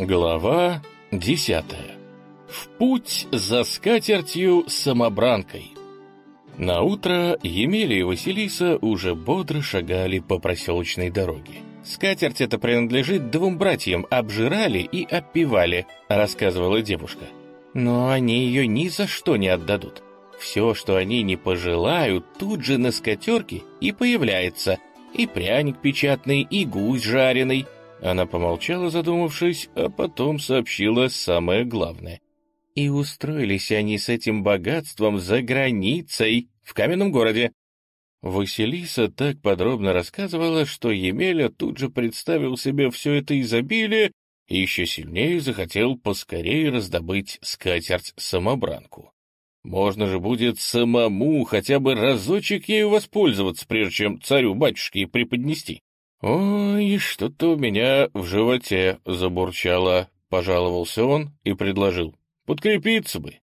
Глава десятая. В путь за скатертью самобранкой. На утро Емеля и Василиса уже бодро шагали по проселочной дороге. «Скатерть это принадлежит двум братьям, обжирали и опивали», — рассказывала девушка. «Но они ее ни за что не отдадут. Все, что они не пожелают, тут же на скатерке и появляется. И пряник печатный, и гусь жареный». Она помолчала, задумавшись, а потом сообщила самое главное. И устроились они с этим богатством за границей, в каменном городе. Василиса так подробно рассказывала, что Емеля тут же представил себе все это изобилие и еще сильнее захотел поскорее раздобыть скатерть-самобранку. Можно же будет самому хотя бы разочек ею воспользоваться, прежде чем царю-батюшке преподнести. «Ой, что-то у меня в животе забурчало», — пожаловался он и предложил. «Подкрепиться бы».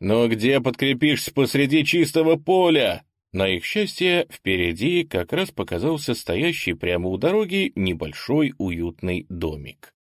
«Но где подкрепишься посреди чистого поля?» На их счастье, впереди как раз показался стоящий прямо у дороги небольшой уютный домик.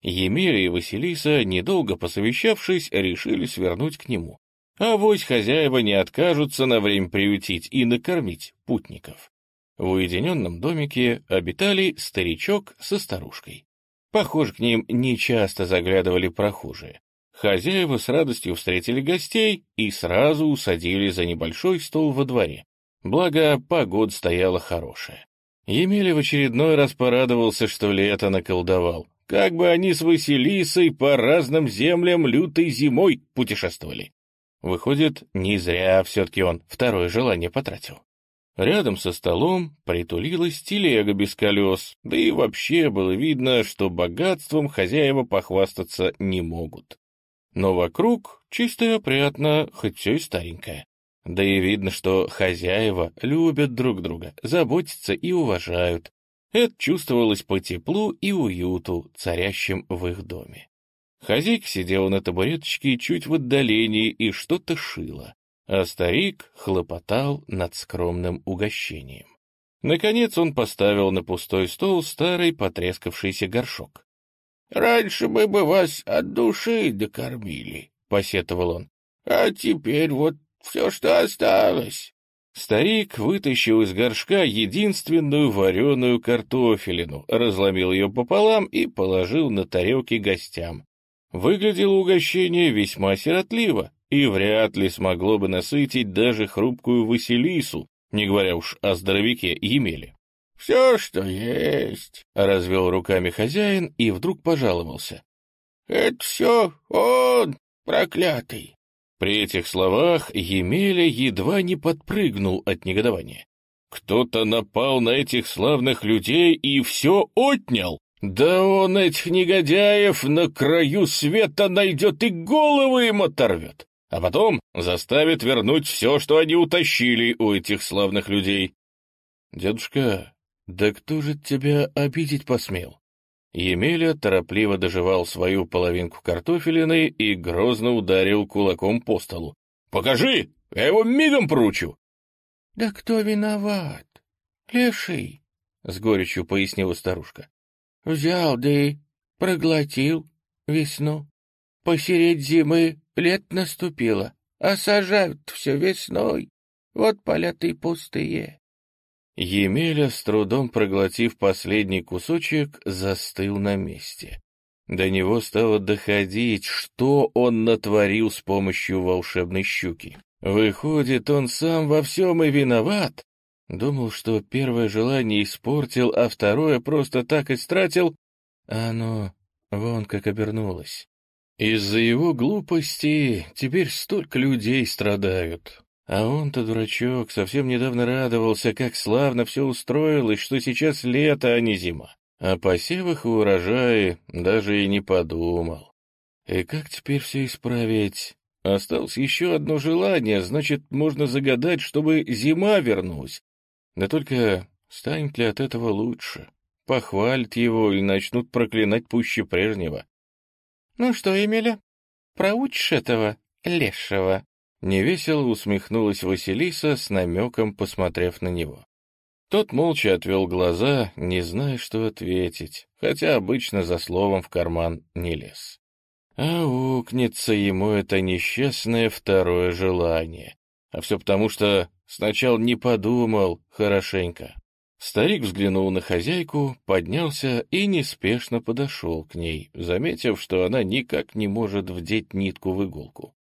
Емеля и Василиса, недолго посовещавшись, решили свернуть к нему. А вось хозяева не откажутся на время приютить и накормить путников. В уединенном домике обитали старичок со старушкой. Похоже, к ним нечасто заглядывали прохожие. Хозяева с радостью встретили гостей и сразу усадили за небольшой стол во дворе. Благо, погода стояла хорошая. Емеля в очередной раз порадовался, что лето наколдовал. Как бы они с Василисой по разным землям лютой зимой путешествовали. Выходит, не зря все-таки он второе желание потратил. Рядом со столом притулилась телега без колес, да и вообще было видно, что богатством хозяева похвастаться не могут. Но вокруг чисто и опрятно, хоть все и старенькое. Да и видно, что хозяева любят друг друга, заботятся и уважают. Это чувствовалось по теплу и уюту, царящим в их доме. Хозяйка сидела на табуреточке чуть в отдалении и что-то шила а старик хлопотал над скромным угощением. Наконец он поставил на пустой стол старый потрескавшийся горшок. — Раньше мы бы вас от души докормили, — посетовал он, — а теперь вот все, что осталось. Старик вытащил из горшка единственную вареную картофелину, разломил ее пополам и положил на тарелки гостям. Выглядело угощение весьма сиротливо, и вряд ли смогло бы насытить даже хрупкую Василису, не говоря уж о здоровяке Емеле. — Все, что есть, — развел руками хозяин и вдруг пожаловался. — Это все он, проклятый. При этих словах Емеля едва не подпрыгнул от негодования. Кто-то напал на этих славных людей и все отнял. Да он этих негодяев на краю света найдет и головы им оторвет а потом заставит вернуть все, что они утащили у этих славных людей. Дедушка, да кто же тебя обидеть посмел? Емеля торопливо доживал свою половинку картофелины и грозно ударил кулаком по столу. «Покажи! Я его мигом пручу!» «Да кто виноват? Леший!» — с горечью пояснила старушка. «Взял, да и проглотил весну. Посередь зимы Лет наступило, а сажают все весной. Вот поля-то и пустые. Емеля, с трудом проглотив последний кусочек, застыл на месте. До него стало доходить, что он натворил с помощью волшебной щуки. Выходит, он сам во всем и виноват. Думал, что первое желание испортил, а второе просто так истратил, а оно вон как обернулось. Из-за его глупости теперь столько людей страдают. А он-то, дурачок, совсем недавно радовался, как славно все устроилось, что сейчас лето, а не зима. О посевах и урожае даже и не подумал. И как теперь все исправить? Осталось еще одно желание, значит, можно загадать, чтобы зима вернулась. Да только станет ли от этого лучше? Похвалят его или начнут проклинать пуще прежнего. «Ну что, Емеля, проучишь этого лешего?» Невесело усмехнулась Василиса с намеком, посмотрев на него. Тот молча отвел глаза, не зная, что ответить, хотя обычно за словом в карман не лез. А укнется ему это несчастное второе желание. А все потому, что сначала не подумал хорошенько. Старик взглянул на хозяйку, поднялся и неспешно подошел к ней, заметив, что она никак не может вдеть нитку в иголку.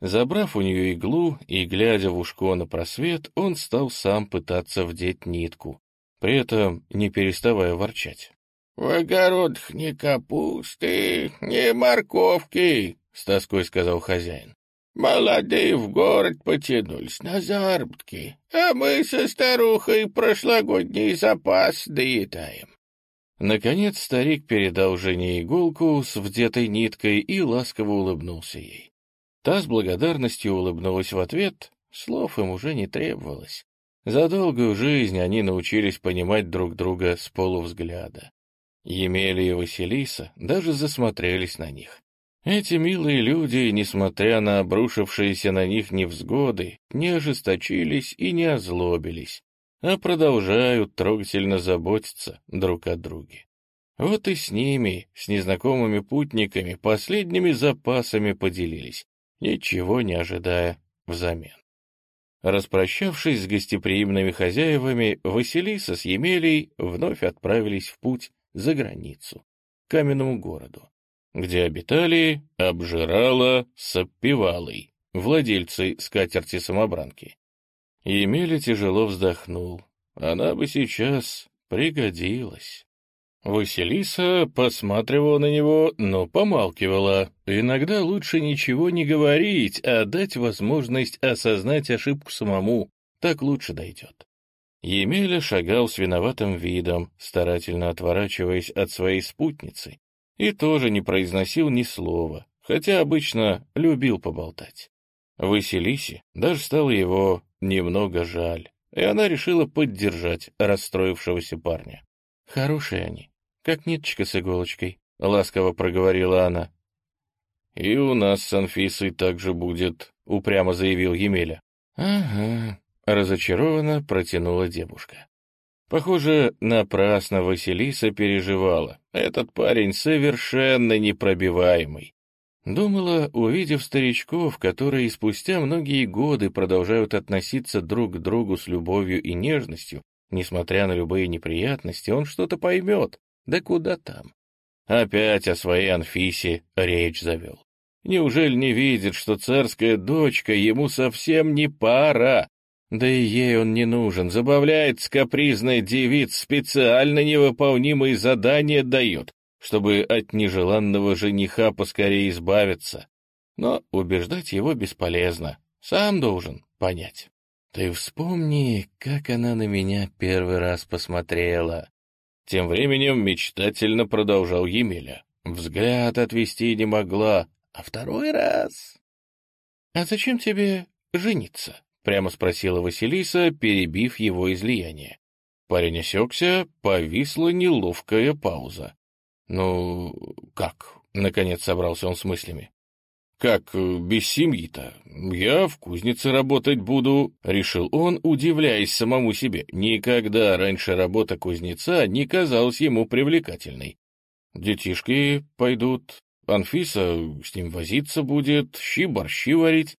Забрав у нее иглу и глядя в ушко на просвет, он стал сам пытаться вдеть нитку, при этом не переставая ворчать. — В огородах ни капусты, ни морковки, — с тоской сказал хозяин. Молодые в город потянулись на заработки, а мы со старухой прошлогодний запас доедаем. Наконец старик передал жене иголку с вдетой ниткой и ласково улыбнулся ей. Та с благодарностью улыбнулась в ответ, слов им уже не требовалось. За долгую жизнь они научились понимать друг друга с полувзгляда. Емеля и Василиса даже засмотрелись на них. Эти милые люди, несмотря на обрушившиеся на них невзгоды, не ожесточились и не озлобились, а продолжают трогательно заботиться друг о друге. Вот и с ними, с незнакомыми путниками, последними запасами поделились, ничего не ожидая взамен. Распрощавшись с гостеприимными хозяевами, Василиса с Емелей вновь отправились в путь за границу, к каменному городу где обитали Обжирала с владельцы скатерти-самобранки. Емеля тяжело вздохнул. Она бы сейчас пригодилась. Василиса посматривала на него, но помалкивала. Иногда лучше ничего не говорить, а дать возможность осознать ошибку самому. Так лучше дойдет. Емеля шагал с виноватым видом, старательно отворачиваясь от своей спутницы, и тоже не произносил ни слова, хотя обычно любил поболтать. Василисе даже стало его немного жаль, и она решила поддержать расстроившегося парня. «Хорошие они, как ниточка с иголочкой», — ласково проговорила она. «И у нас с Анфисой так же будет», — упрямо заявил Емеля. «Ага», — разочарованно протянула девушка. Похоже, напрасно Василиса переживала. Этот парень совершенно непробиваемый. Думала, увидев старичков, которые спустя многие годы продолжают относиться друг к другу с любовью и нежностью, несмотря на любые неприятности, он что-то поймет. Да куда там? Опять о своей Анфисе речь завел. Неужели не видит, что царская дочка ему совсем не пара, да и ей он не нужен, забавляется капризная девиц, специально невыполнимые задания дает, чтобы от нежеланного жениха поскорее избавиться. Но убеждать его бесполезно, сам должен понять. Ты вспомни, как она на меня первый раз посмотрела. Тем временем мечтательно продолжал Емеля. Взгляд отвести не могла, а второй раз... — А зачем тебе жениться? — прямо спросила Василиса, перебив его излияние. Парень осекся, повисла неловкая пауза. «Ну, как?» — наконец собрался он с мыслями. «Как э, без семьи-то? Я в кузнице работать буду», — решил он, удивляясь самому себе. Никогда раньше работа кузнеца не казалась ему привлекательной. «Детишки пойдут, Анфиса с ним возиться будет, щи-борщи варить».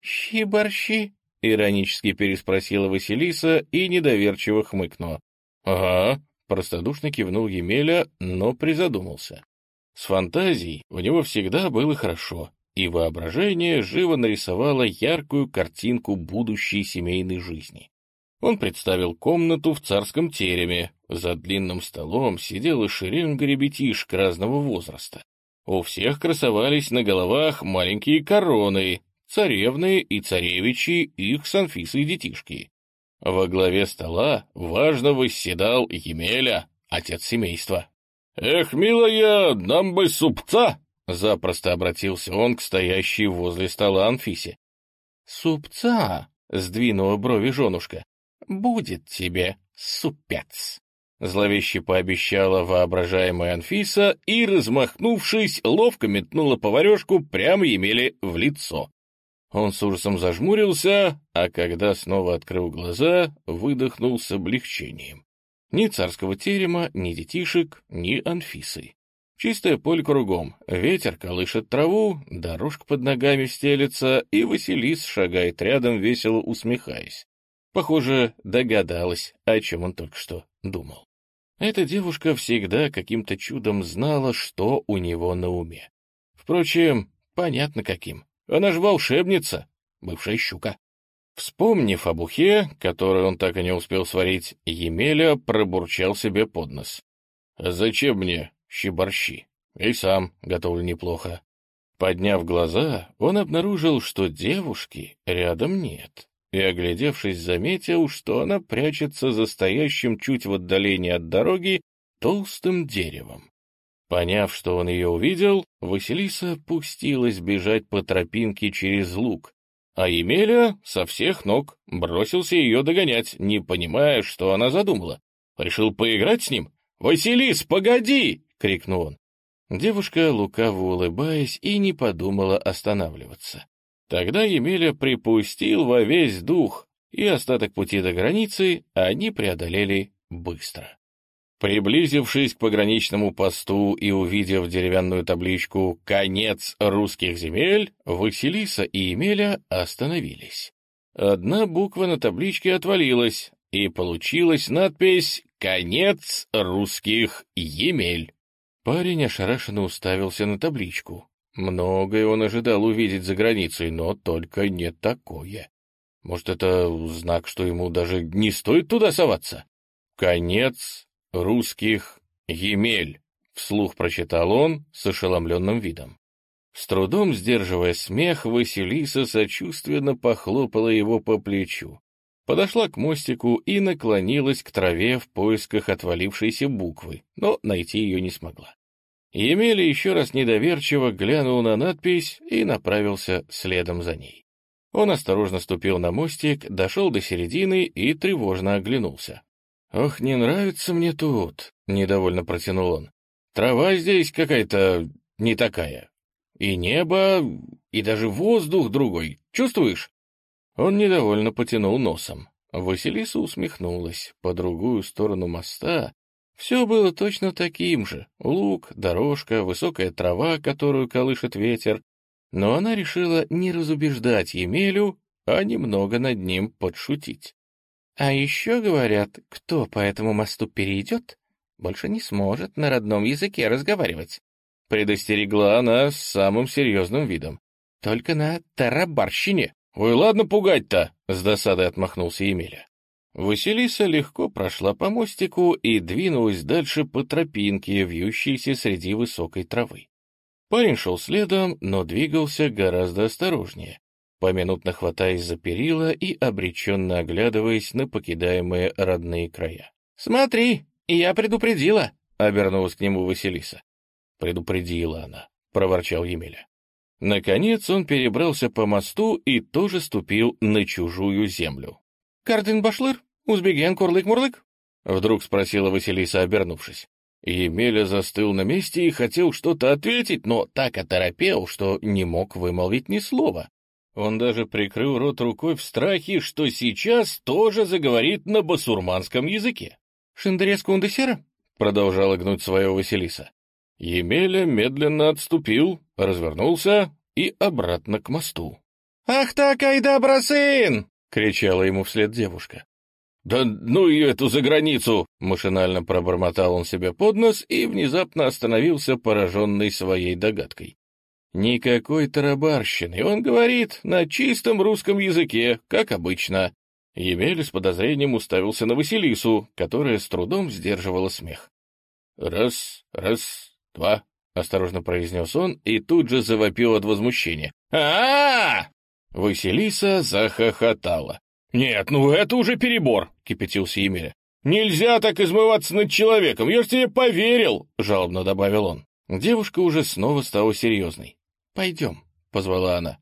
«Щи-борщи?» — иронически переспросила Василиса и недоверчиво хмыкнула. «Ага», — простодушно кивнул Емеля, но призадумался. С фантазией у него всегда было хорошо, и воображение живо нарисовало яркую картинку будущей семейной жизни. Он представил комнату в царском тереме. За длинным столом сидела шеренга ребятишек разного возраста. У всех красовались на головах маленькие короны, царевны и царевичи, их с Анфисой детишки. Во главе стола важно восседал Емеля, отец семейства. «Эх, милая, нам бы супца!» — запросто обратился он к стоящей возле стола Анфисе. «Супца!» — сдвинула брови женушка. «Будет тебе супец!» Зловеще пообещала воображаемая Анфиса и, размахнувшись, ловко метнула поварешку прямо Емеле в лицо. Он с ужасом зажмурился, а когда снова открыл глаза, выдохнул с облегчением. Ни царского терема, ни детишек, ни Анфисы. Чистое поле кругом, ветер колышет траву, дорожка под ногами стелется, и Василис шагает рядом, весело усмехаясь. Похоже, догадалась, о чем он только что думал. Эта девушка всегда каким-то чудом знала, что у него на уме. Впрочем, понятно каким. Она же волшебница, бывшая щука. Вспомнив об ухе, которую он так и не успел сварить, Емеля пробурчал себе под нос. «Зачем мне щеборщи? И сам готовлю неплохо». Подняв глаза, он обнаружил, что девушки рядом нет, и, оглядевшись, заметил, что она прячется за стоящим чуть в отдалении от дороги толстым деревом. Поняв, что он ее увидел, Василиса пустилась бежать по тропинке через луг, а Емеля со всех ног бросился ее догонять, не понимая, что она задумала. Решил поиграть с ним? «Василис, погоди!» — крикнул он. Девушка, лукаво улыбаясь, и не подумала останавливаться. Тогда Емеля припустил во весь дух, и остаток пути до границы они преодолели быстро. Приблизившись к пограничному посту и увидев деревянную табличку «Конец русских земель», Василиса и Емеля остановились. Одна буква на табличке отвалилась, и получилась надпись «Конец русских емель». Парень ошарашенно уставился на табличку. Многое он ожидал увидеть за границей, но только не такое. Может, это знак, что ему даже не стоит туда соваться? Конец русских Емель, вслух прочитал он с ошеломленным видом. С трудом сдерживая смех, Василиса сочувственно похлопала его по плечу, подошла к мостику и наклонилась к траве в поисках отвалившейся буквы, но найти ее не смогла. Емеля еще раз недоверчиво глянул на надпись и направился следом за ней. Он осторожно ступил на мостик, дошел до середины и тревожно оглянулся. «Ох, не нравится мне тут», — недовольно протянул он. «Трава здесь какая-то не такая. И небо, и даже воздух другой. Чувствуешь?» Он недовольно потянул носом. Василиса усмехнулась. По другую сторону моста все было точно таким же. Луг, дорожка, высокая трава, которую колышет ветер. Но она решила не разубеждать Емелю, а немного над ним подшутить. А еще говорят, кто по этому мосту перейдет, больше не сможет на родном языке разговаривать. Предостерегла она с самым серьезным видом. Только на тарабарщине. «Ой, ладно пугать-то!» — с досадой отмахнулся Емеля. Василиса легко прошла по мостику и двинулась дальше по тропинке, вьющейся среди высокой травы. Парень шел следом, но двигался гораздо осторожнее поминутно хватаясь за перила и обреченно оглядываясь на покидаемые родные края. «Смотри, я предупредила!» — обернулась к нему Василиса. «Предупредила она», — проворчал Емеля. Наконец он перебрался по мосту и тоже ступил на чужую землю. «Кардин Башлыр? Узбеген Курлык-Мурлык?» — вдруг спросила Василиса, обернувшись. Емеля застыл на месте и хотел что-то ответить, но так оторопел, что не мог вымолвить ни слова. Он даже прикрыл рот рукой в страхе, что сейчас тоже заговорит на басурманском языке. «Шиндерес кундесера?» — продолжала гнуть свое Василиса. Емеля медленно отступил, развернулся и обратно к мосту. «Ах так, айда, сын!» — кричала ему вслед девушка. «Да ну ее эту за границу!» — машинально пробормотал он себе под нос и внезапно остановился, пораженный своей догадкой. Никакой тарабарщины, он говорит на чистом русском языке, как обычно. Емель с подозрением уставился на Василису, которая с трудом сдерживала смех. «Раз, раз, два», — осторожно произнес он и тут же завопил от возмущения. а, -а, -а Василиса захохотала. «Нет, ну это уже перебор», — кипятился Емеля. «Нельзя так измываться над человеком, я ж тебе поверил», — жалобно добавил он. Девушка уже снова стала серьезной. «Пойдем», — позвала она.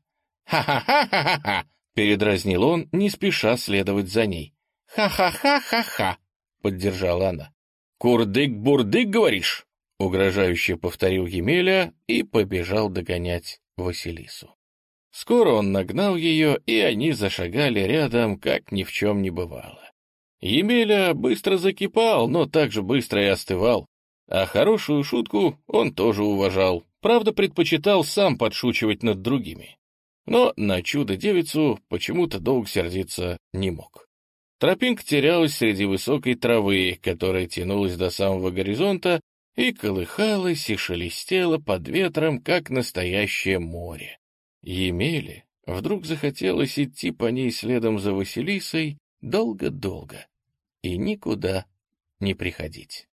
«Ха-ха-ха-ха-ха!» — передразнил он, не спеша следовать за ней. «Ха-ха-ха-ха-ха!» — поддержала она. «Курдык-бурдык, говоришь?» — угрожающе повторил Емеля и побежал догонять Василису. Скоро он нагнал ее, и они зашагали рядом, как ни в чем не бывало. Емеля быстро закипал, но также быстро и остывал. А хорошую шутку он тоже уважал, правда предпочитал сам подшучивать над другими. Но на чудо-девицу почему-то долго сердиться не мог. Тропинка терялась среди высокой травы, которая тянулась до самого горизонта и колыхалась и шелестела под ветром, как настоящее море. Емеле вдруг захотелось идти по ней следом за Василисой долго-долго и никуда не приходить.